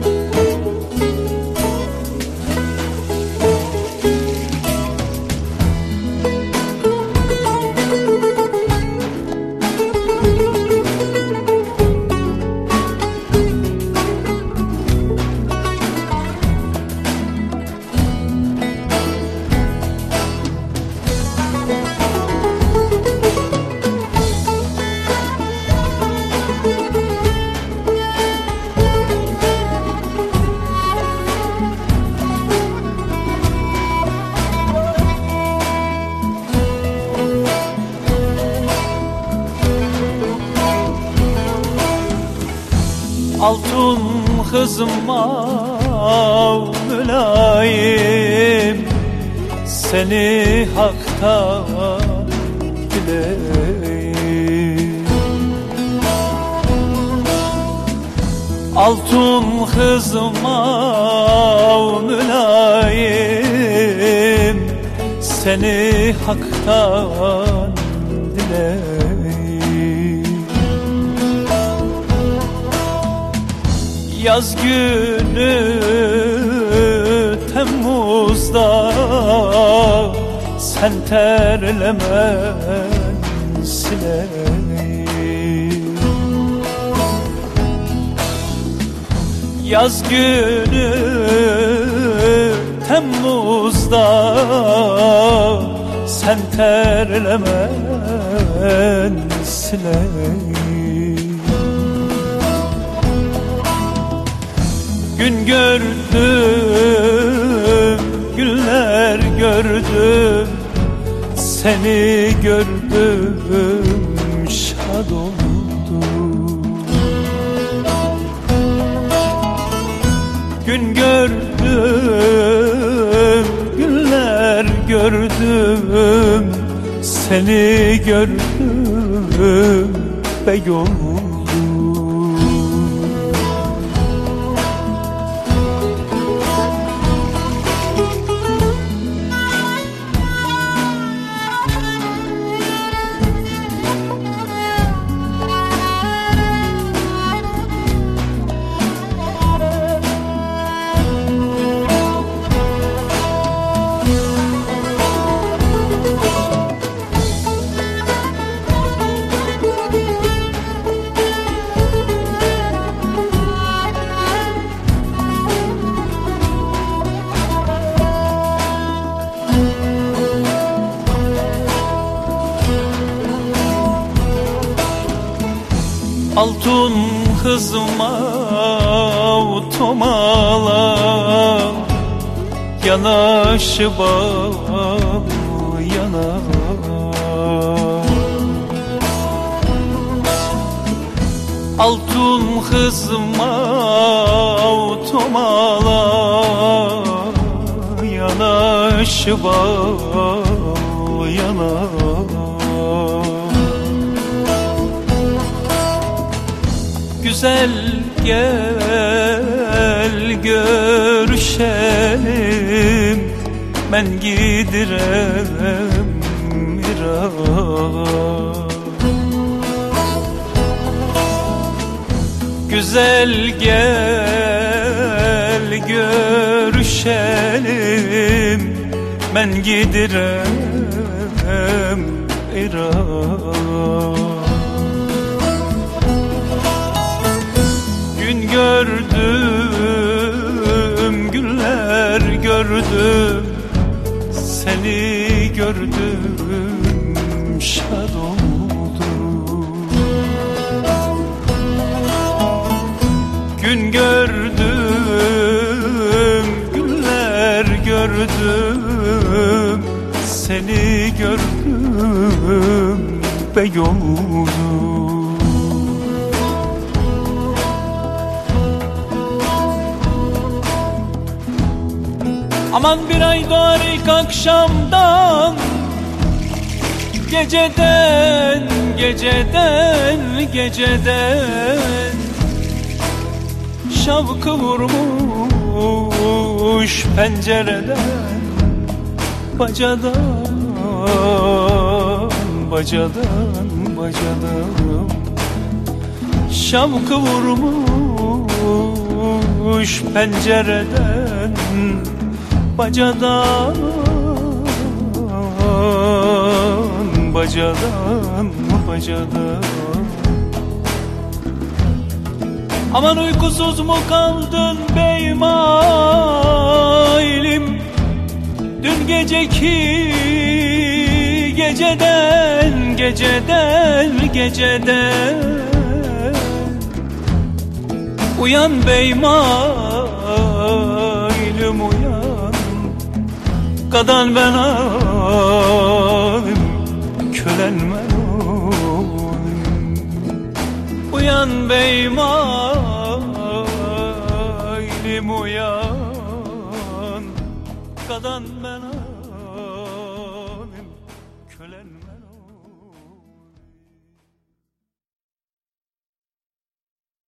Bye. Altın kızım mav mülayim. Seni haktan dileyim Altın kızım mav mülayim. Seni haktan dileyim Yaz günü Temmuz'da Sen terlemen sileyim Yaz günü Temmuz'da Sen terlemen sileyim Gün gördüm, güller gördüm. Seni gördüm, şad oldum. Gün gördüm, güller gördüm. Seni gördüm, bey Altın kızıma otomala Yanaşı bal yana Altın kızıma otomala Yanaşı bal Güzel gel görüşelim. Ben gidirem Irak Güzel gel görüşelim. Ben gidirem Irak gördüm Seni gördüm, şad oldum. Gün gördüm, güller gördüm Seni gördüm, bey oldum Aman bir ay doğar ilk akşamdan Geceden, geceden, geceden. Şavkı vurmuş pencereden Bacadan, bacadan, bacadan. Şavkı vurmuş pencereden Bacadan Bacadan Bacadan. Aman uykusuz mu kaldın beymalim Dün geceki geceden Geceden geceden. Uyan beymalim Kadan ben alim Kölen ben olayım. Uyan beymalim uyan. Kadan ben